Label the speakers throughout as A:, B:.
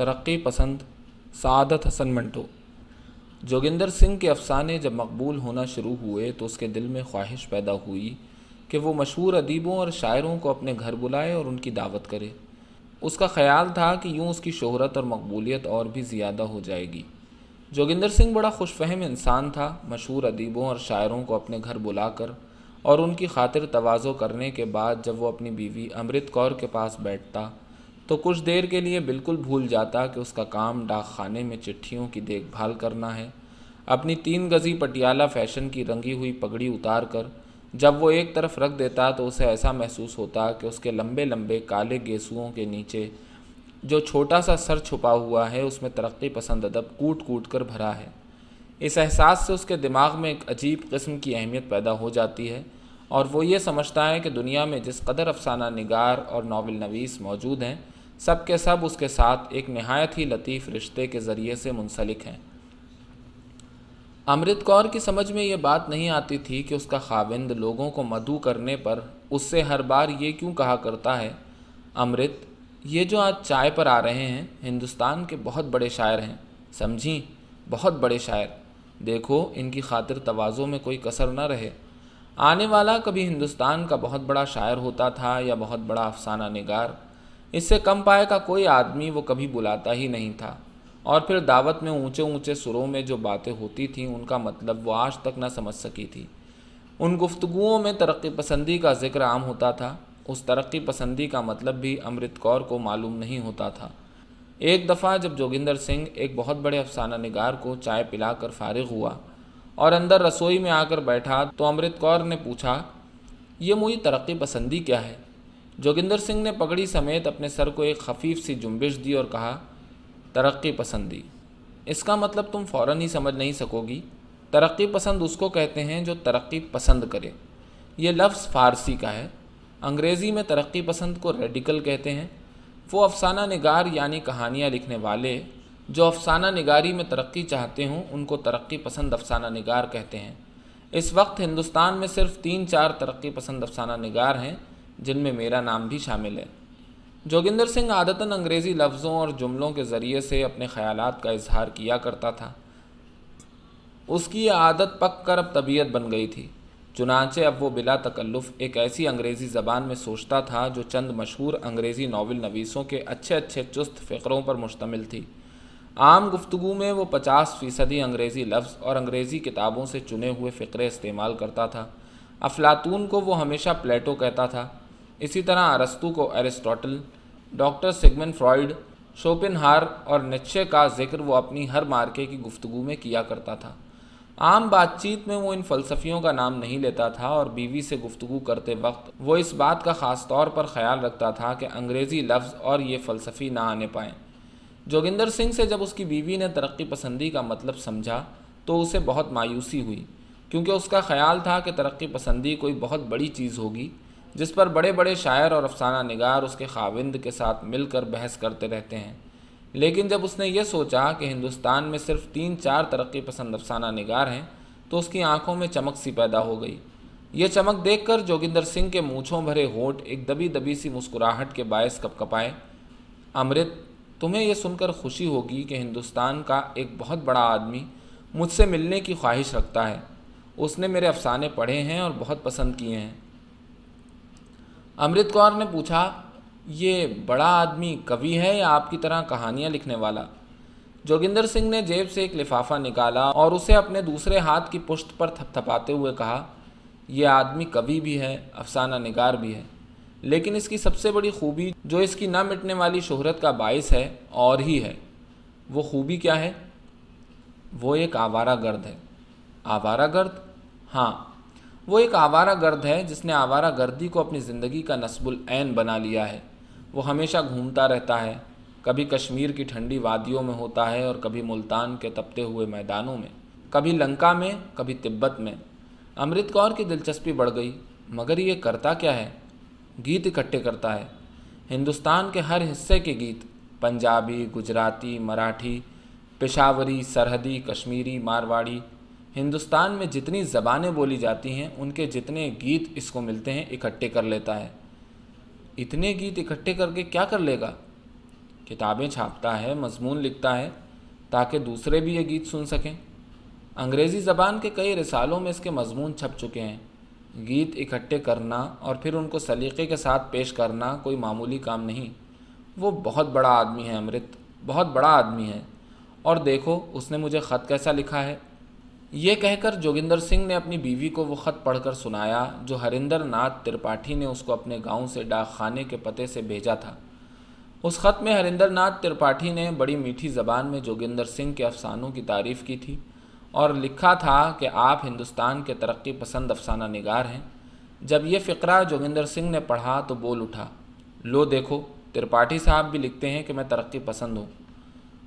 A: ترقی پسند سعادت حسن منٹو۔ جوگندر سنگھ کے افسانے جب مقبول ہونا شروع ہوئے تو اس کے دل میں خواہش پیدا ہوئی کہ وہ مشہور ادیبوں اور شاعروں کو اپنے گھر بلائے اور ان کی دعوت کرے۔ اس کا خیال تھا کہ یوں اس کی شہرت اور مقبولیت اور بھی زیادہ ہو جائے گی۔ جوگندر سنگھ بڑا خوش فہم انسان تھا، مشہور ادیبوں اور شاعروں کو اپنے گھر بلا کر اور ان کی خاطر توازو کرنے کے بعد جب وہ اپنی بیوی امرت کور کے پاس بیٹھتا تو کچھ دیر کے لیے بالکل بھول جاتا کہ اس کا کام ڈاک خانے میں چٹھیوں کی دیکھ بھال کرنا ہے۔ اپنی تین گزی پٹیالہ فیشن کی رنگی ہوئی پگڑی اتار کر جب وہ ایک طرف رکھ دیتا تو اسے ایسا محسوس ہوتا کہ اس کے لمبے لمبے کالے گیسوؤں کے نیچے جو چھوٹا سا سر چھپا ہوا ہے اس میں ترقی پسند ادب کوٹ کوٹ کر بھرا ہے۔ اس احساس سے اس کے دماغ میں ایک عجیب قسم کی اہمیت پیدا ہو جاتی ہے اور وہ یہ سمجھتا ہے کہ دنیا میں جس قدر افسانہ نگار اور ناول نویس موجود ہیں سب کے سب اس کے ساتھ ایک نہایت ہی لطیف رشتے کے ذریعے سے منسلک ہیں۔ امرت کور کی سمجھ میں یہ بات نہیں آتی تھی کہ اس کا خاوند لوگوں کو مدعو کرنے پر اس سے ہر بار یہ کیوں کہا کرتا ہے۔ امرت، یہ جو آج چائے پر آ رہے ہیں، ہندوستان کے بہت بڑے شاعر ہیں۔ سمجھیں، بہت بڑے شاعر۔ دیکھو، ان کی خاطر توازوں میں کوئی کثر نہ رہے۔ آنے والا کبھی ہندوستان کا بہت بڑا شاعر ہوتا تھا یا بہت بڑا افسانہ نگار۔ اس سے کم پائے کا کوئی آدمی وہ کبھی بلاتا ہی نہیں تھا۔ اور پھر دعوت میں اونچے اونچے سروں میں جو باتیں ہوتی تھیں، ان کا مطلب وہ آج تک نہ سمجھ سکی تھی۔ ان گفتگوؤں میں ترقی پسندی کا ذکر عام ہوتا تھا۔ اس ترقی پسندی کا مطلب بھی امرت کور کو معلوم نہیں ہوتا تھا۔ ایک دفعہ جب جوگندر سنگھ ایک بہت بڑے افسانہ نگار کو چائے پلا کر فارغ ہوا اور اندر رسوئی میں آ کر بیٹھا تو امرت کور نے پوچھا، یہ مجھے ترقی پسندی کیا ہے؟ جوگندر سنگھ نے پگڑی سمیت اپنے سر کو ایک خفیف سی جنبش دی اور کہا، ترقی پسندی۔ اس کا مطلب تم فوراً ہی سمجھ نہیں سکو گی۔ ترقی پسند اس کو کہتے ہیں جو ترقی پسند کرے۔ یہ لفظ فارسی کا ہے۔ انگریزی میں ترقی پسند کو ریڈیکل کہتے ہیں۔ وہ افسانہ نگار یعنی کہانیاں لکھنے والے، جو افسانہ نگاری میں ترقی چاہتے ہوں، ان کو ترقی پسند افسانہ نگار کہتے ہیں۔ اس وقت ہندوستان میں صرف تین چار ترقی پسند افسانہ نگار ہیں۔ جن میں میرا نام بھی شامل ہے۔ جوگندر سنگھ عادتاً انگریزی لفظوں اور جملوں کے ذریعے سے اپنے خیالات کا اظہار کیا کرتا تھا۔ اس کی یہ عادت پک کر اب طبیعت بن گئی تھی۔ چنانچہ اب وہ بلا تکلف ایک ایسی انگریزی زبان میں سوچتا تھا جو چند مشہور انگریزی ناول نویسوں کے اچھے اچھے چست فقروں پر مشتمل تھی۔ عام گفتگو میں وہ پچاس فیصدی انگریزی لفظ اور انگریزی کتابوں سے چنے ہوئے فقرے استعمال کرتا تھا۔ افلاطون کو وہ ہمیشہ پلیٹو کہتا تھا۔ اسی طرح ارستو کو Aristotle, doctor Sigmund Freud Schopenhauer اور نچے کا ذکر وہ اپنی ہر مارکے کی گفتگو میں کیا کرتا تھا۔ عام بات چیت میں وہ ان فلسفیوں کا نام نہیں لیتا تھا اور بیوی سے گفتگو کرتے وقت وہ اس بات کا خاص طور پر خیال رکھتا تھا کہ انگریزی لفظ اور یہ فلسفی نہ آنے پائیں۔ جوگندر سنگھ سے جب اس کی بیوی نے ترقی پسندی کا مطلب سمجھا تو اسے بہت مایوسی ہوئی، کیونکہ اس کا خیال تھا کہ ترقی پسندی کوئی بہت بڑی چیز ہوگی۔ جس پر بڑے بڑے شاعر اور افسانہ نگار اس کے خاوند کے ساتھ مل کر بحث کرتے رہتے ہیں۔ لیکن جب اس نے یہ سوچا کہ ہندوستان میں صرف تین چار ترقی پسند افسانہ نگار ہیں، تو اس کی آنکھوں میں چمک سی پیدا ہو گئی۔ یہ چمک دیکھ کر جوگندر سنگھ کے مونچھوں بھرے ہوٹ ایک دبی دبی سی مسکراہٹ کے باعث کپ کپائے امرت، تمہیں یہ سن کر خوشی ہوگی کہ ہندوستان کا ایک بہت بڑا آدمی مجھ سے ملنے کی خواہش رکھتا ہے۔ اس نے میرے افسانے پڑھے ہیں اور بہت پسند کیے ہیں۔ امرت کور نے پوچھا، یہ بڑا آدمی کوی ہے یا آپ کی طرح کہانیاں لکھنے والا؟ جوگندر سنگھ نے جیب سے ایک لفافہ نکالا اور اسے اپنے دوسرے ہاتھ کی پشت پر تھپ تھپاتے ہوئے کہا، یہ آدمی کوی بھی ہے، افسانہ نگار بھی ہے۔ لیکن اس کی سب سے بڑی خوبی، جو اس کی نہ مٹنے والی شہرت کا باعث ہے، اور ہی ہے۔ وہ خوبی کیا ہے؟ وہ ایک آوارہ گرد ہے۔ آوارہ گرد؟ ہاں وہ ایک آوارہ گرد ہے جس نے آوارہ گردی کو اپنی زندگی کا نصب العین بنا لیا ہے۔ وہ ہمیشہ گھومتا رہتا ہے، کبھی کشمیر کی ٹھنڈی وادیوں میں ہوتا ہے اور کبھی ملتان کے تپتے ہوئے میدانوں میں۔ کبھی لنکا میں، کبھی تبت میں۔ امرت کور کی دلچسپی بڑھ گئی، مگر یہ کرتا کیا ہے؟ گیت اکٹھے کرتا ہے۔ ہندوستان کے ہر حصے کے گیت، پنجابی، گجراتی، مراٹھی، پشاوری، سرحدی، کشمیری، مارواڑی ہندوستان میں جتنی زبانیں بولی جاتی ہیں، ان کے جتنے گیت اس کو ملتے ہیں، اکٹھے کر لیتا ہے۔ اتنے گیت اکٹھے کر کے کیا کر لے گا؟ کتابیں چھاپتا ہے، مضمون لکھتا ہے، تاکہ دوسرے بھی یہ گیت سن سکیں۔ انگریزی زبان کے کئی رسالوں میں اس کے مضمون چھپ چکے ہیں۔ گیت اکٹھے کرنا اور پھر ان کو سلیقے کے ساتھ پیش کرنا کوئی معمولی کام نہیں۔ وہ بہت بڑا آدمی ہے امرت، بہت بڑا آدمی ہے اور دیکھو، اس نے مجھے خط کیسا لکھا ہے۔ یہ کہہ کر جوگندر سنگھ نے اپنی بیوی کو وہ خط پڑھ کر سنایا جو ہرندر ناتھ ترپاٹھی نے اس کو اپنے گاؤں سے ڈاک خانے کے پتے سے بھیجا تھا۔ اس خط میں ہرندر ناتھ ترپاٹھی نے بڑی میٹھی زبان میں جوگندر سنگھ کے افسانوں کی تعریف کی تھی اور لکھا تھا کہ آپ ہندوستان کے ترقی پسند افسانہ نگار ہیں۔ جب یہ فقرہ جوگندر سنگھ نے پڑھا تو بول اٹھا، لو دیکھو، ترپاٹھی صاحب بھی لکھتے ہیں کہ میں ترقی پسند ہوں۔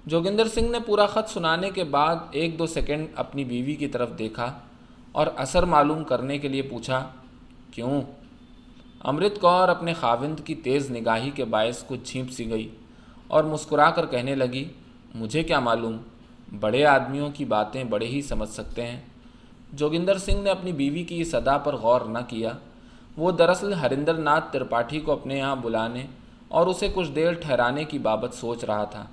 A: جوگندر سنگھ نے پورا خط سنانے کے بعد ایک دو سیکنڈ اپنی بیوی کی طرف دیکھا اور اثر معلوم کرنے کے لیے پوچھا، کیوں؟ امرت کور اپنے خاوند کی تیز نگاہی کے باعث کچھ جھینپ سی گئی اور مسکرا کر کہنے لگی، مجھے کیا معلوم، بڑے آدمیوں کی باتیں بڑے ہی سمجھ سکتے ہیں۔ جوگندر سنگھ نے اپنی بیوی کی اس ادا پر غور نہ کیا۔ وہ دراصل ہرندر ناتھ ترپاٹھی کو اپنے یہاں بلانے اور اسے کچھ دیر ٹھہرانے کی بابت سوچ رہا تھا۔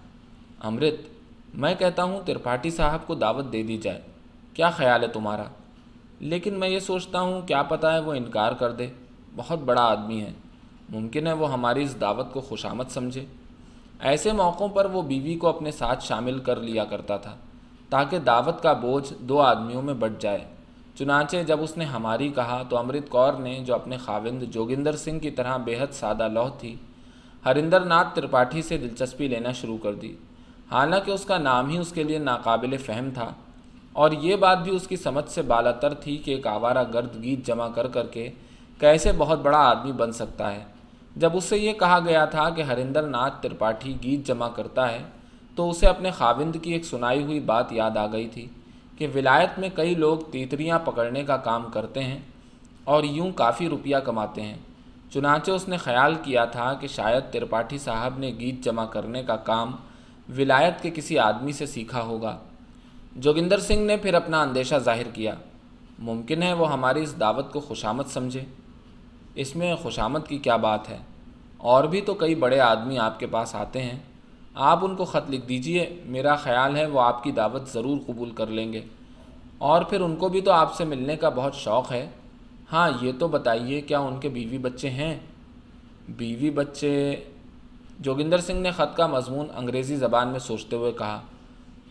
A: امرت، میں کہتا ہوں ترپاٹھی صاحب کو دعوت دے دی جائے۔ کیا خیال ہے تمہارا؟ لیکن میں یہ سوچتا ہوں، کیا پتہ ہے وہ انکار کر دے۔ بہت بڑا آدمی ہے۔ ممکن ہے وہ ہماری اس دعوت کو خوشامد سمجھے۔ ایسے موقعوں پر وہ بیوی کو اپنے ساتھ شامل کر لیا کرتا تھا، تاکہ دعوت کا بوجھ دو آدمیوں میں بٹ جائے۔ چنانچہ جب اس نے ہماری کہا تو امرت کور نے، جو اپنے خاوند جوگندر سنگھ کی طرح حد سادہ لوہ تھی، ہرندر ناتھ ترپاٹھی سے دلچسپی لینا شروع کر دی۔ حالانکہ اس کا نام ہی اس کے لیے ناقابل فہم تھا، اور یہ بات بھی اس کی سمجھ سے بالا تر تھی کہ ایک آوارہ گرد گیت جمع کر کر کے کیسے بہت بڑا آدمی بن سکتا ہے۔ جب اس سے یہ کہا گیا تھا کہ ہرندر ناتھ ترپاٹھی گیت جمع کرتا ہے، تو اسے اپنے خاوند کی ایک سنائی ہوئی بات یاد آ گئی تھی کہ ولایت میں کئی لوگ تیتریاں پکڑنے کا کام کرتے ہیں اور یوں کافی روپیہ کماتے ہیں۔ چنانچہ اس نے خیال کیا تھا کہ شاید ترپاٹھی صاحب نے گیت جمع کرنے کا کام ولایت کے کسی آدمی سے سیکھا ہوگا۔ جوگندر سنگھ نے پھر اپنا اندیشہ ظاہر کیا۔ ممکن ہے وہ ہماری اس دعوت کو خوشامد سمجھے۔ اس میں خوشامد کی کیا بات ہے؟ اور بھی تو کئی بڑے آدمی آپ کے پاس آتے ہیں۔ آپ ان کو خط لکھ دیجیے۔ میرا خیال ہے وہ آپ کی دعوت ضرور قبول کر لیں گے۔ اور پھر ان کو بھی تو آپ سے ملنے کا بہت شوق ہے۔ ہاں یہ تو بتائیے کیا ان کے بیوی بچے ہیں؟ بیوی بچے جوگندر سنگھ نے خط کا مضمون انگریزی زبان میں سوچتے ہوئے کہا،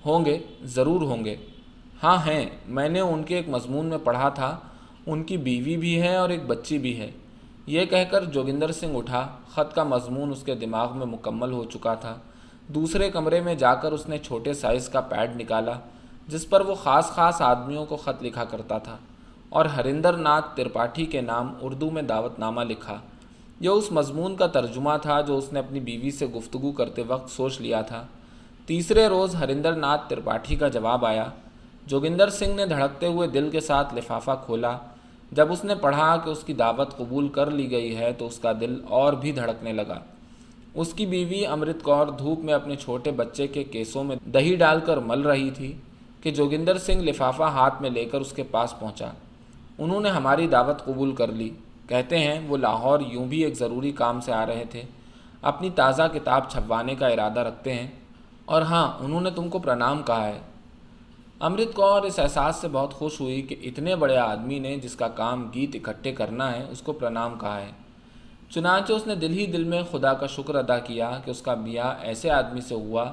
A: ہوں گے، ضرور ہوں گے۔ ہاں ہیں، میں نے ان کے ایک مضمون میں پڑھا تھا، ان کی بیوی بھی ہے اور ایک بچی بھی ہے۔ یہ کہہ کر جوگندر سنگھ اٹھا، خط کا مضمون اس کے دماغ میں مکمل ہو چکا تھا۔ دوسرے کمرے میں جا کر اس نے چھوٹے سائز کا پیڈ نکالا، جس پر وہ خاص خاص آدمیوں کو خط لکھا کرتا تھا، اور ہرندر ناتھ ترپاٹھی کے نام اردو میں دعوت نامہ لکھا۔ یہ اس مضمون کا ترجمہ تھا جو اس نے اپنی بیوی سے گفتگو کرتے وقت سوچ لیا تھا۔ تیسرے روز ہرندر ناتھ ترپاٹھی کا جواب آیا۔ جوگندر سنگھ نے دھڑکتے ہوئے دل کے ساتھ لفافہ کھولا۔ جب اس نے پڑھا کہ اس کی دعوت قبول کر لی گئی ہے تو اس کا دل اور بھی دھڑکنے لگا۔ اس کی بیوی امرت کور دھوپ میں اپنے چھوٹے بچے کے کیسوں میں دہی ڈال کر مل رہی تھی کہ جوگندر سنگھ لفافہ ہاتھ میں لے کر اس کے پاس پہنچا۔ انہوں نے ہماری دعوت قبول کر لی۔ کہتے ہیں، وہ لاہور یوں بھی ایک ضروری کام سے آ رہے تھے۔ اپنی تازہ کتاب چھپوانے کا ارادہ رکھتے ہیں۔ اور ہاں انہوں نے تم کو پرنام کہا ہے۔ امرت کور اس احساس سے بہت خوش ہوئی کہ اتنے بڑے آدمی نے جس کا کام گیت اکٹھے کرنا ہے، اس کو پرنام کہا ہے۔ چنانچہ اس نے دل ہی دل میں خدا کا شکر ادا کیا کہ اس کا بیاہ ایسے آدمی سے ہوا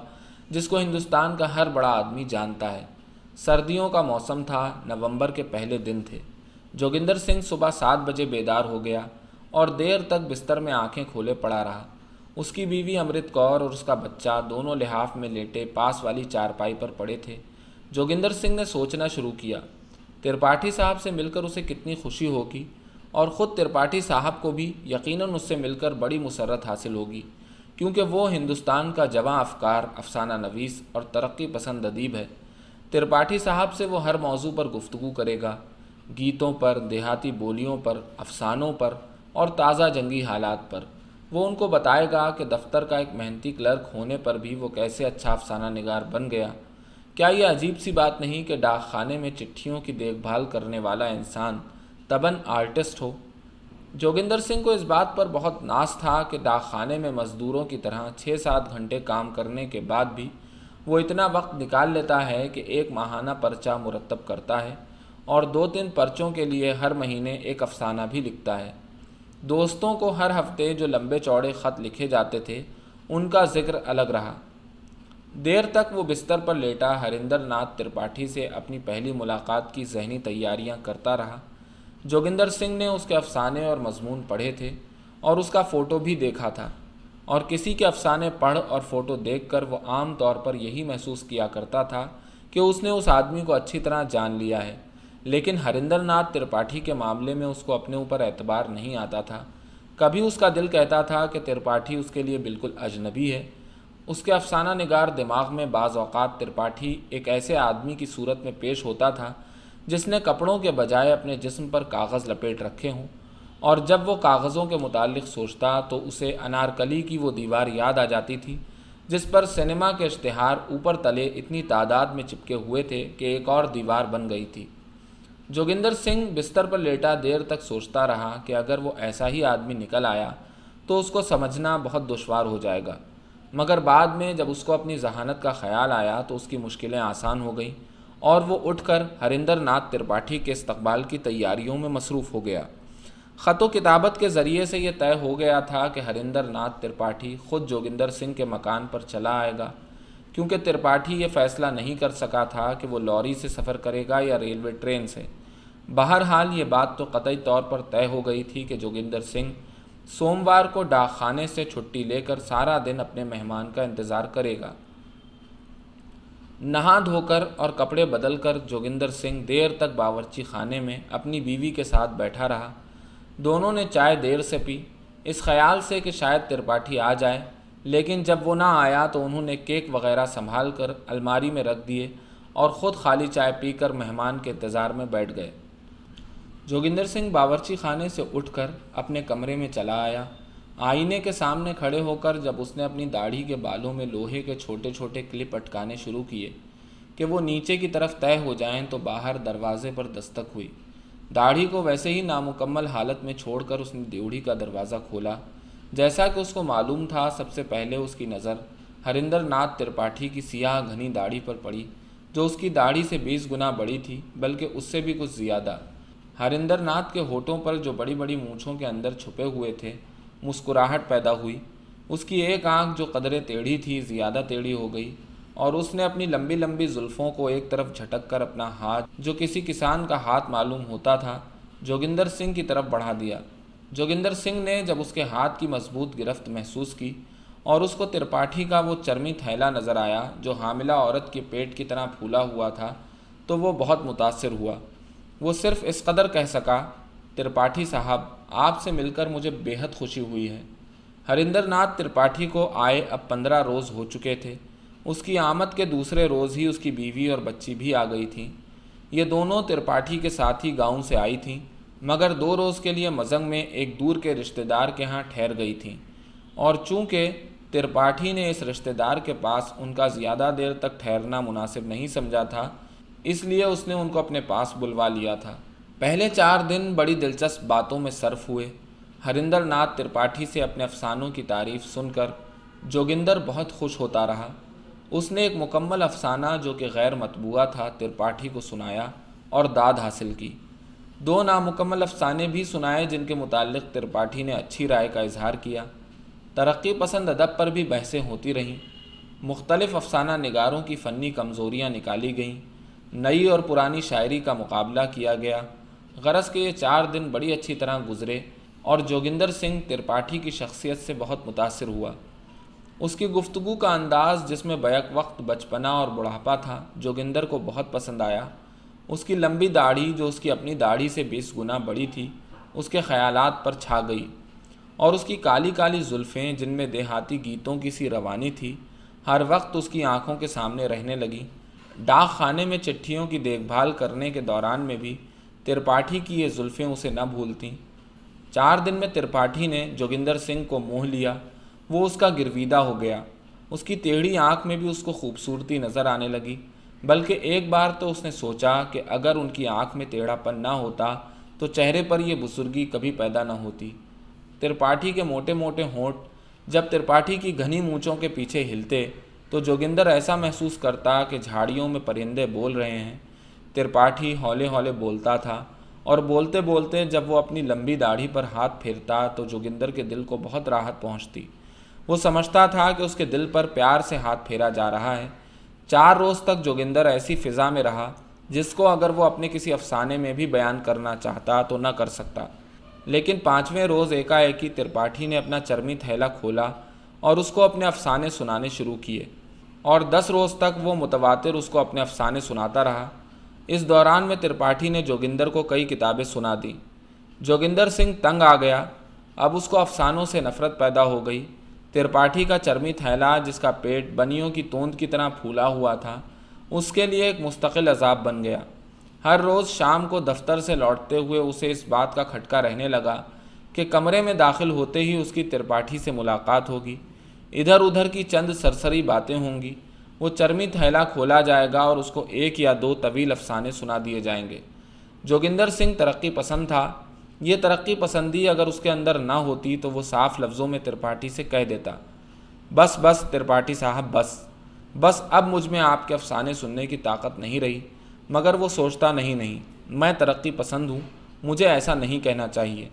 A: جس کو ہندوستان کا ہر بڑا آدمی جانتا ہے۔ سردیوں کا موسم تھا، نومبر کے پہلے دن تھے۔ جوگندر سنگھ صبح سات بجے بیدار ہو گیا اور دیر تک بستر میں آنکھیں کھولے پڑا رہا۔ اس کی بیوی امرت کور اور اس کا بچہ دونوں لحاف میں لیٹے پاس والی چارپائی پر پڑے تھے۔ جوگندر سنگھ نے سوچنا شروع کیا، ترپاٹھی صاحب سے مل کر اسے کتنی خوشی ہوگی اور خود ترپاٹھی صاحب کو بھی یقیناً اس سے مل کر بڑی مسرت حاصل ہوگی، کیونکہ وہ ہندوستان کا جواں افکار، افسانہ نویس اور ترقی پسند ادیب ہے۔ ترپاٹھی صاحب سے وہ ہر موضوع پر گفتگو کرے گا۔ گیتوں پر، دیہاتی بولیوں پر، افسانوں پر اور تازہ جنگی حالات پر۔ وہ ان کو بتائے گا کہ دفتر کا ایک محنتی کلرک ہونے پر بھی وہ کیسے اچھا افسانہ نگار بن گیا۔ کیا یہ عجیب سی بات نہیں کہ ڈاک خانے میں چٹھیوں کی دیکھ بھال کرنے والا انسان تباً آرٹسٹ ہو؟ جوگندر سنگھ کو اس بات پر بہت ناس تھا کہ ڈاک خانے میں مزدوروں کی طرح چھ سات گھنٹے کام کرنے کے بعد بھی وہ اتنا وقت نکال لیتا ہے کہ ایک ماہانہ پرچہ مرتب کرتا ہے۔ اور دو تین پرچوں کے لیے ہر مہینے ایک افسانہ بھی لکھتا ہے۔ دوستوں کو ہر ہفتے جو لمبے چوڑے خط لکھے جاتے تھے، ان کا ذکر الگ رہا۔ دیر تک وہ بستر پر لیٹا ہریندر ناتھ ترپاٹھی سے اپنی پہلی ملاقات کی ذہنی تیاریاں کرتا رہا۔ جوگندر سنگھ نے اس کے افسانے اور مضمون پڑھے تھے اور اس کا فوٹو بھی دیکھا تھا۔ اور کسی کے افسانے پڑھ اور فوٹو دیکھ کر وہ عام طور پر یہی محسوس کیا کرتا تھا کہ اس نے اس آدمی کو اچھی طرح جان لیا ہے۔ لیکن ہریندر ناتھ ترپاٹھی کے معاملے میں اس کو اپنے اوپر اعتبار نہیں آتا تھا۔ کبھی اس کا دل کہتا تھا کہ ترپاٹھی اس کے لیے بالکل اجنبی ہے۔ اس کے افسانہ نگار دماغ میں بعض اوقات ترپاٹھی ایک ایسے آدمی کی صورت میں پیش ہوتا تھا جس نے کپڑوں کے بجائے اپنے جسم پر کاغذ لپیٹ رکھے ہوں۔ اور جب وہ کاغذوں کے متعلق سوچتا تو اسے انارکلی کی وہ دیوار یاد آ جاتی تھی جس پر سنیما کے اشتہار اوپر تلے اتنی تعداد میں چپکے ہوئے تھے کہ ایک اور دیوار بن گئی تھی۔ جوگندر سنگھ بستر پر لیٹا دیر تک سوچتا رہا کہ اگر وہ ایسا ہی آدمی نکل آیا تو اس کو سمجھنا بہت دشوار ہو جائے گا۔ مگر بعد میں جب اس کو اپنی ذہانت کا خیال آیا تو اس کی مشکلیں آسان ہو گئیں اور وہ اٹھ کر ہریندر ناتھ ترپاٹھی کے استقبال کی تیاریوں میں مصروف ہو گیا۔ خط و کتابت کے ذریعے سے یہ طے ہو گیا تھا کہ ہریندر ناتھ ترپاٹھی خود جوگندر سنگھ کے مکان پر چلا آئے گا۔ کیونکہ ترپاٹھی یہ فیصلہ نہیں کر سکا تھا کہ وہ لوری سے سفر کرے گا یا ریلوے ٹرین سے۔ بہرحال یہ بات تو قطعی طور پر طے ہو گئی تھی کہ جوگندر سنگھ سوموار کو ڈاک خانے سے چھٹی لے کر سارا دن اپنے مہمان کا انتظار کرے گا۔ نہا دھو کر اور کپڑے بدل کر جوگندر سنگھ دیر تک باورچی خانے میں اپنی بیوی کے ساتھ بیٹھا رہا۔ دونوں نے چائے دیر سے پی۔ اس خیال سے کہ شاید ترپاٹھی آ جائے۔ لیکن جب وہ نہ آیا تو انہوں نے کیک وغیرہ سنبھال کر الماری میں رکھ دیے اور خود خالی چائے پی کر مہمان کے انتظار میں بیٹھ گئے۔ جوگندر سنگھ باورچی خانے سے اٹھ کر اپنے کمرے میں چلا آیا۔ آئینے کے سامنے کھڑے ہو کر جب اس نے اپنی داڑھی کے بالوں میں لوہے کے چھوٹے چھوٹے کلپ اٹکانے شروع کیے کہ وہ نیچے کی طرف طے ہو جائیں تو باہر دروازے پر دستک ہوئی۔ داڑھی کو ویسے ہی نامکمل حالت میں چھوڑ کر اس نے دیوڑی کا دروازہ کھولا۔ جیسا کہ اس کو معلوم تھا، سب سے پہلے اس کی نظر ہریندر ناتھ ترپاٹھی کی سیاہ گھنی داڑھی پر پڑی، جو اس کی داڑھی سے بیس گنا بڑی تھی، بلکہ اس سے بھی کچھ زیادہ۔ ہریندر ناتھ کے ہوٹوں پر جو بڑی بڑی مونچھوں کے اندر چھپے ہوئے تھے، مسکراہٹ پیدا ہوئی۔ اس کی ایک آنکھ جو قدرے ٹیڑھی تھی، زیادہ ٹیڑھی ہو گئی، اور اس نے اپنی لمبی لمبی زلفوں کو ایک طرف جھٹک کر اپنا ہاتھ، جو کسی کسان کا ہاتھ معلوم ہوتا تھا، جوگندر سنگھ کی طرف بڑھا دیا۔ جوگندر سنگھ نے جب اس کے ہاتھ کی مضبوط گرفت محسوس کی اور اس کو ترپاٹھی کا وہ چرمی تھیلا نظر آیا جو حاملہ عورت کے پیٹ کی طرح پھولا ہوا تھا، تو وہ بہت متاثر ہوا۔ وہ صرف اس قدر کہہ سکا، ترپاٹھی صاحب، آپ سے مل کر مجھے بےحد خوشی ہوئی ہے۔ ہریندر ناتھ ترپاٹھی کو آئے اب پندرہ روز ہو چکے تھے۔ اس کی آمد کے دوسرے روز ہی اس کی بیوی اور بچی بھی آ گئی تھیں۔ یہ دونوں ترپاٹھی کے ساتھ ہی گاؤں سے آئی تھیں۔ مگر دو روز کے لیے مزنگ میں ایک دور کے رشتہ دار کے ہاں ٹھہر گئی تھیں اور چونکہ ترپاٹھی نے اس رشتہ دار کے پاس ان کا زیادہ دیر تک ٹھہرنا مناسب نہیں سمجھا تھا، اس لیے اس نے ان کو اپنے پاس بلوا لیا تھا۔ پہلے چار دن بڑی دلچسپ باتوں میں صرف ہوئے۔ ہریندر ناتھ ترپاٹھی سے اپنے افسانوں کی تعریف سن کر جوگندر بہت خوش ہوتا رہا۔ اس نے ایک مکمل افسانہ جو کہ غیر مطبوعہ تھا ترپاٹھی کو سنایا اور داد حاصل کی۔ دو نامکمل افسانے بھی سنائے جن کے متعلق ترپاٹھی نے اچھی رائے کا اظہار کیا۔ ترقی پسند ادب پر بھی بحثیں ہوتی رہیں۔ مختلف افسانہ نگاروں کی فنی کمزوریاں نکالی گئیں۔ نئی اور پرانی شاعری کا مقابلہ کیا گیا۔ غرض کے یہ چار دن بڑی اچھی طرح گزرے اور جوگندر سنگھ ترپاٹھی کی شخصیت سے بہت متاثر ہوا۔ اس کی گفتگو کا انداز جس میں بیک وقت بچپنا اور بڑھاپا تھا جوگندر کو بہت پسند آیا۔ اس کی لمبی داڑھی جو اس کی اپنی داڑھی سے بیس گنا بڑی تھی، اس کے خیالات پر چھا گئی۔ اور اس کی کالی کالی زلفیں جن میں دیہاتی گیتوں کی سی روانی تھی، ہر وقت اس کی آنکھوں کے سامنے رہنے لگیں ڈاک خانے میں چٹھیوں کی دیکھ بھال کرنے کے دوران میں بھی ترپاٹھی کی یہ زلفیں اسے نہ بھولتیں۔ چار دن میں ترپاٹھی نے جوگندر سنگھ کو موہ لیا، وہ اس کا گرویدہ ہو گیا۔ اس کی ٹیڑھی آنکھ میں بھی اس کو خوبصورتی نظر آنے لگی۔ بلکہ ایک بار تو اس نے سوچا کہ اگر ان کی آنکھ میں ٹیڑھا پن نہ ہوتا تو چہرے پر یہ بزرگی کبھی پیدا نہ ہوتی۔ ترپاٹھی کے موٹے موٹے ہونٹ جب ترپاٹھی کی گھنی مونچوں کے پیچھے ہلتے تو جوگندر ایسا محسوس کرتا کہ جھاڑیوں میں پرندے بول رہے ہیں۔ ترپاٹھی ہولے ہولے بولتا تھا اور بولتے بولتے جب وہ اپنی لمبی داڑھی پر ہاتھ پھیرتا تو جوگندر کے دل کو بہت راحت پہنچتی۔ وہ سمجھتا تھا کہ اس کے دل پر پیار سے ہاتھ پھیرا جا رہا ہے۔ چار روز تک جوگندر ایسی فضا میں رہا جس کو اگر وہ اپنے کسی افسانے میں بھی بیان کرنا چاہتا تو نہ کر سکتا۔ لیکن پانچویں روز ایکا ایکی ترپاٹھی نے اپنا چرمی تھیلا کھولا اور اس کو اپنے افسانے سنانے شروع کیے۔ اور دس روز تک وہ متواتر اس کو اپنے افسانے سناتا رہا۔ اس دوران میں ترپاٹھی نے جوگندر کو کئی کتابیں سنا دیں۔ جوگندر سنگھ تنگ آ گیا۔ اب اس کو افسانوں سے نفرت پیدا ہو گئی۔ ترپاٹھی کا چرمی تھیلا جس کا پیٹ بنیوں کی توند کی طرح پھولا ہوا تھا، اس کے لیے ایک مستقل عذاب بن گیا۔ ہر روز شام کو دفتر سے لوٹتے ہوئے اسے اس بات کا کھٹکا رہنے لگا کہ کمرے میں داخل ہوتے ہی اس کی ترپاٹھی سے ملاقات ہوگی۔ ادھر ادھر کی چند سرسری باتیں ہوں گی۔ وہ چرمی تھیلا کھولا جائے گا اور اس کو ایک یا دو طویل افسانے سنا دیے جائیں گے۔ جوگندر سنگھ ترقی پسند تھا۔ یہ ترقی پسندی اگر اس کے اندر نہ ہوتی تو وہ صاف لفظوں میں ترپاٹھی سے کہہ دیتا۔ بس بس، ترپاٹھی صاحب، بس۔ بس اب مجھ میں آپ کے افسانے سننے کی طاقت نہیں رہی، مگر وہ سوچتا نہیں نہیں۔ میں ترقی پسند ہوں، مجھے ایسا نہیں کہنا چاہیے۔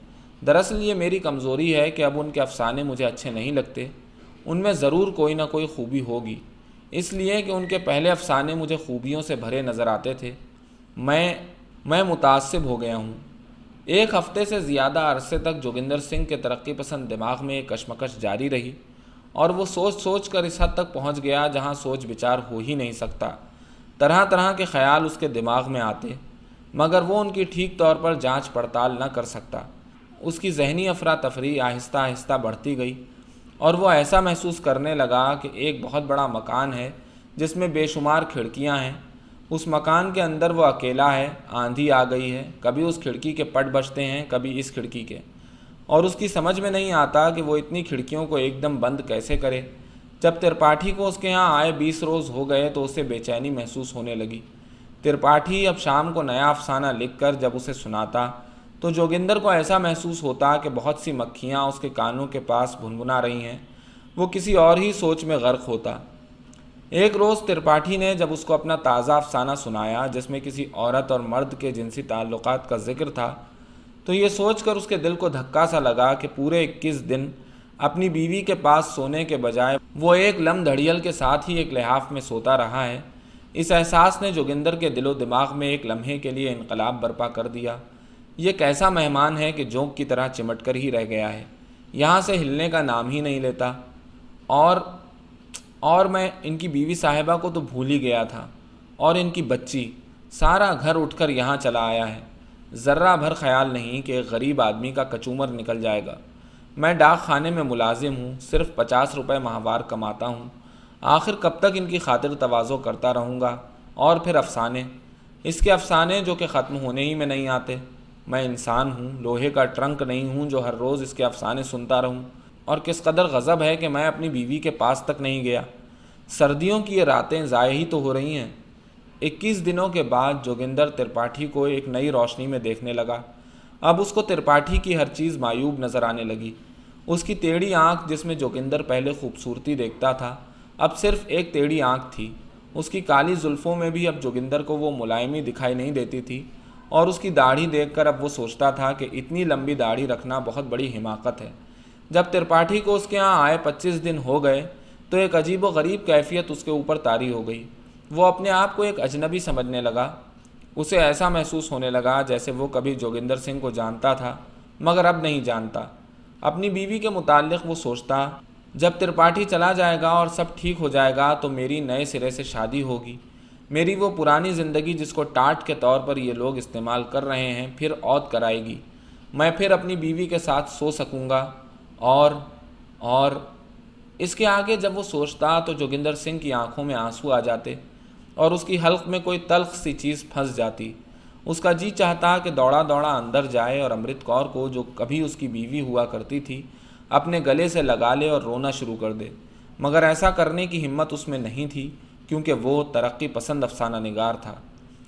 A: دراصل یہ میری کمزوری ہے کہ اب ان کے افسانے مجھے اچھے نہیں لگتے۔ ان میں ضرور کوئی نہ کوئی خوبی ہوگی۔ اس لیے کہ ان کے پہلے افسانے مجھے خوبیوں سے بھرے نظر آتے تھے۔ میں میں متاثب ہو گیا ہوں۔ ایک ہفتے سے زیادہ عرصے تک جوگندر سنگھ کے ترقی پسند دماغ میں ایک کشمکش جاری رہی اور وہ سوچ سوچ کر اس حد تک پہنچ گیا جہاں سوچ بچار ہو ہی نہیں سکتا۔ طرح طرح کے خیال اس کے دماغ میں آتے، مگر وہ ان کی ٹھیک طور پر جانچ پڑتال نہ کر سکتا۔ اس کی ذہنی افراتفری آہستہ آہستہ بڑھتی گئی اور وہ ایسا محسوس کرنے لگا کہ ایک بہت بڑا مکان ہے جس میں بے شمار کھڑکیاں ہیں۔ اس مکان کے اندر وہ اکیلا ہے، آندھی آ گئی ہے، کبھی اس کھڑکی کے پٹ بچتے ہیں، کبھی اس کھڑکی کے۔ اور اس کی سمجھ میں نہیں آتا کہ وہ اتنی کھڑکیوں کو ایک دم بند کیسے کرے۔ جب ترپاٹھی کو اس کے یہاں آئے بیس روز ہو گئے تو اسے بے چینی محسوس ہونے لگی۔ ترپاٹھی اب شام کو نیا افسانہ لکھ کر جب اسے سناتا، تو جوگندر کو ایسا محسوس ہوتا کہ بہت سی مکھیاں اس کے کانوں کے پاس بھنبنا رہی ہیں۔ وہ کسی اور ہی سوچ میں غرق ہوتا۔ ایک روز ترپاٹھی نے جب اس کو اپنا تازہ افسانہ سنایا جس میں کسی عورت اور مرد کے جنسی تعلقات کا ذکر تھا، تو یہ سوچ کر اس کے دل کو دھکا سا لگا کہ پورے اکیس دن اپنی بیوی کے پاس سونے کے بجائے وہ ایک لم دھڑیل کے ساتھ ہی ایک لحاف میں سوتا رہا ہے۔ اس احساس نے جوگندر کے دل و دماغ میں ایک لمحے کے لیے انقلاب برپا کر دیا۔ یہ کیسا مہمان ہے کہ جونک کی طرح چمٹ کر ہی رہ گیا ہے۔ یہاں سے ہلنے کا نام ہی نہیں لیتا۔ اور اور میں ان کی بیوی صاحبہ کو تو بھول ہی گیا تھا اور ان کی بچی سارا گھر اٹھ کر یہاں چلا آیا ہے۔ ذرہ بھر خیال نہیں کہ ایک غریب آدمی کا کچومر نکل جائے گا۔ میں ڈاک خانے میں ملازم ہوں، صرف پچاس روپے ماہوار کماتا ہوں۔ آخر کب تک ان کی خاطر توازو کرتا رہوں گا؟ اور پھر افسانے۔ اس کے افسانے جو کہ ختم ہونے ہی میں نہیں آتے۔ میں انسان ہوں، لوہے کا ٹرنک نہیں ہوں جو ہر روز اس کے افسانے سنتا رہوں۔ اور کس قدر غضب ہے کہ میں اپنی بیوی کے پاس تک نہیں گیا۔ سردیوں کی یہ راتیں ضائع ہی تو ہو رہی ہیں۔ اکیس دنوں کے بعد جوگندر ترپاٹھی کو ایک نئی روشنی میں دیکھنے لگا۔ اب اس کو ترپاٹھی کی ہر چیز معیوب نظر آنے لگی۔ اس کی ٹیڑھی آنکھ جس میں جوگندر پہلے خوبصورتی دیکھتا تھا، اب صرف ایک ٹیڑھی آنکھ تھی۔ اس کی کالی زلفوں میں بھی اب جوگندر کو وہ ملائمی دکھائی نہیں دیتی تھی۔ اور اس کی داڑھی دیکھ کر اب وہ سوچتا تھا کہ اتنی لمبی داڑھی رکھنا بہت بڑی حماقت ہے۔ جب ترپاٹھی کو اس کے ہاں آئے پچیس دن ہو گئے، تو ایک عجیب و غریب کیفیت اس کے اوپر طاری ہو گئی۔ وہ اپنے آپ کو ایک اجنبی سمجھنے لگا۔ اسے ایسا محسوس ہونے لگا جیسے وہ کبھی جوگندر سنگھ کو جانتا تھا، مگر اب نہیں جانتا۔ اپنی بیوی کے متعلق وہ سوچتا، جب ترپاٹھی چلا جائے گا اور سب ٹھیک ہو جائے گا تو میری نئے سرے سے شادی ہوگی۔ میری وہ پرانی زندگی جس کو ٹاٹ کے طور پر یہ لوگ استعمال کر رہے ہیں پھر عود کرائے گی۔ میں پھر اپنی بیوی کے ساتھ سو سکوں گا۔ اور اور اس کے آگے جب وہ سوچتا تو جوگندر سنگھ کی آنکھوں میں آنسو آ جاتے اور اس کی حلق میں کوئی تلخ سی چیز پھنس جاتی۔ اس کا جی چاہتا کہ دوڑا دوڑا اندر جائے اور امرت کور کو جو کبھی اس کی بیوی ہوا کرتی تھی اپنے گلے سے لگا لے اور رونا شروع کر دے۔ مگر ایسا کرنے کی ہمت اس میں نہیں تھی کیونکہ وہ ترقی پسند افسانہ نگار تھا۔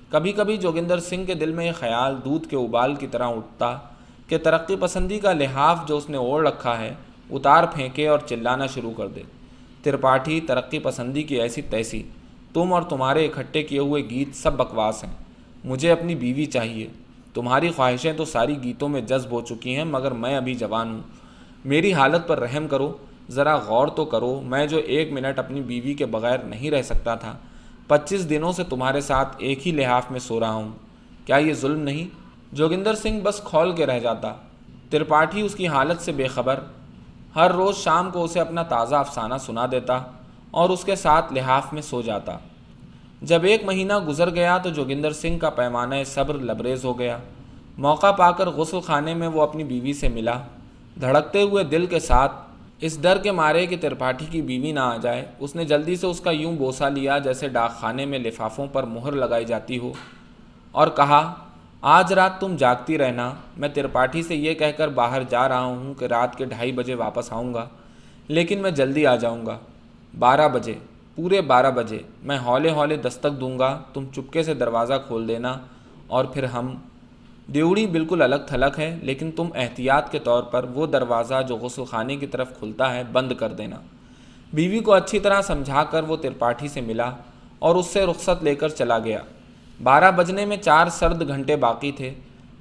A: کبھی کبھی جوگندر سنگھ کے دل میں یہ خیال دودھ کے ابال کی طرح اٹھتا کہ ترقی پسندی کا لحاف جو اس نے اوڑھ رکھا ہے، اتار پھینکے اور چلانا شروع کر دے۔ ترپاٹھی، ترقی پسندی کی ایسی تیسی تم اور تمہارے اکٹھے کیے ہوئے گیت سب بکواس ہیں۔ مجھے اپنی بیوی چاہیے۔ تمہاری خواہشیں تو ساری گیتوں میں جذب ہو چکی ہیں، مگر میں ابھی جوان ہوں۔ میری حالت پر رحم کرو۔ ذرا غور تو کرو۔ میں جو ایک منٹ اپنی بیوی کے بغیر نہیں رہ سکتا تھا، پچیس دنوں سے تمہارے ساتھ ایک ہی لحاف میں سو رہا ہوں۔ کیا یہ ظلم نہیں؟ جوگندر سنگھ بس کھول کے رہ جاتا۔ ترپاٹھی اس کی حالت سے بے خبر۔ ہر روز شام کو اسے اپنا تازہ افسانہ سنا دیتا اور اس کے ساتھ لحاف میں سو جاتا۔ جب ایک مہینہ گزر گیا تو جوگندر سنگھ کا پیمانہ صبر لبریز ہو گیا۔ موقع پا کر غسل خانے میں وہ اپنی بیوی سے ملا۔ دھڑکتے ہوئے دل کے ساتھ، اس ڈر کے مارے کہ ترپاٹھی کی بیوی نہ آ جائے، اس نے جلدی سے اس کا یوں بوسا لیا جیسے ڈاک خانے میں لفافوں پر مہر لگائی جاتی ہو۔ اور کہا آج رات تم جاگتی رہنا۔ میں ترپاٹھی سے یہ کہہ کر باہر جا رہا ہوں کہ رات کے ڈھائی بجے واپس آؤں گا، لیکن میں جلدی آ جاؤں گا۔ بارہ بجے، پورے بارہ بجے۔ میں ہولے ہولے دستک دوں گا، تم چپکے سے دروازہ کھول دینا۔ اور پھر ہم۔ ڈیوڑی بالکل الگ تھلگ ہے، لیکن تم احتیاط کے طور پر وہ دروازہ جو غسل خانے کی طرف کھلتا ہے بند کر دینا۔ بیوی کو اچھی طرح سمجھا کر وہ ترپاٹھی سے ملا اور اس سے رخصت لے کر چلا گیا۔ بارہ بجنے میں چار سرد گھنٹے باقی تھے،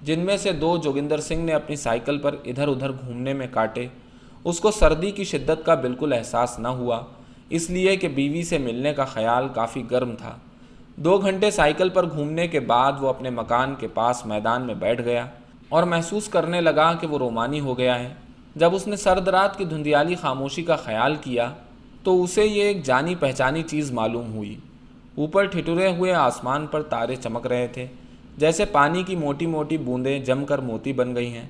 A: جن میں سے دو جوگندر سنگھ نے اپنی سائیکل پر ادھر ادھر گھومنے میں کاٹے۔ اس کو سردی کی شدت کا بالکل احساس نہ ہوا، اس لیے کہ بیوی سے ملنے کا خیال کافی گرم تھا۔ دو گھنٹے سائیکل پر گھومنے کے بعد وہ اپنے مکان کے پاس میدان میں بیٹھ گیا اور محسوس کرنے لگا کہ وہ رومانی ہو گیا ہے۔ جب اس نے سرد رات کی دھندیالی خاموشی کا خیال کیا، تو اسے یہ ایک جانی پہچانی چیز معلوم ہوئی۔ اوپر ٹھٹرے ہوئے آسمان پر تارے چمک رہے تھے، جیسے پانی کی موٹی موٹی بوندیں جم کر موتی بن گئی ہیں۔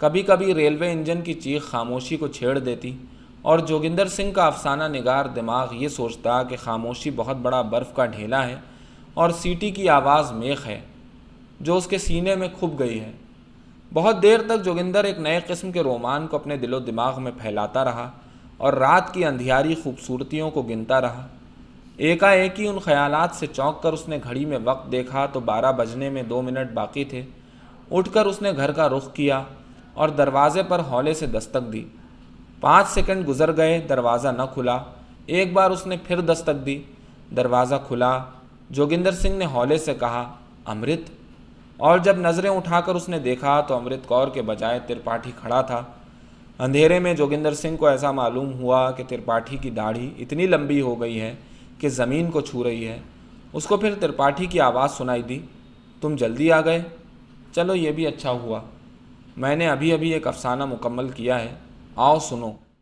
A: کبھی کبھی ریلوے انجن کی چیخ خاموشی کو چھیڑ دیتی، اور جوگندر سنگھ کا افسانہ نگار دماغ یہ سوچتا کہ خاموشی بہت بڑا برف کا ڈھیلا ہے اور سیٹی کی آواز میخ ہے، جو اس کے سینے میں کھپ گئی ہے۔ بہت دیر تک جوگندر ایک نئے قسم کے رومان کو اپنے دل و دماغ میں پھیلاتا رہا اور رات کی اندھیاری خوبصورتیوں کو گنتا رہا۔ ایکا ایک ہی ان خیالات سے چونک کر اس نے گھڑی میں وقت دیکھا تو بارہ بجنے میں دو منٹ باقی تھے۔ اٹھ کر اس نے گھر کا رخ کیا اور دروازے پر ہولے سے دستک دی۔ پانچ سیکنڈ گزر گئے، دروازہ نہ کھلا۔ ایک بار اس نے پھر دستک دی۔ دروازہ کھلا۔ جوگندر سنگھ نے ہولے سے کہا، امرت؟ اور جب نظریں اٹھا کر اس نے دیکھا تو امرت کور کے بجائے ترپاٹھی کھڑا تھا۔ اندھیرے میں جوگندر سنگھ کو ایسا معلوم ہوا کہ ترپاٹھی کی داڑھی اتنی لمبی ہو گئی ہے کہ زمین کو چھو رہی ہے۔ اس کو پھر ترپاٹھی کی آواز سنائی دی۔ تم جلدی آ گئے۔ چلو یہ بھی اچھا ہوا۔ میں نے ابھی ابھی ایک افسانہ مکمل کیا ہے۔ آؤ سنو۔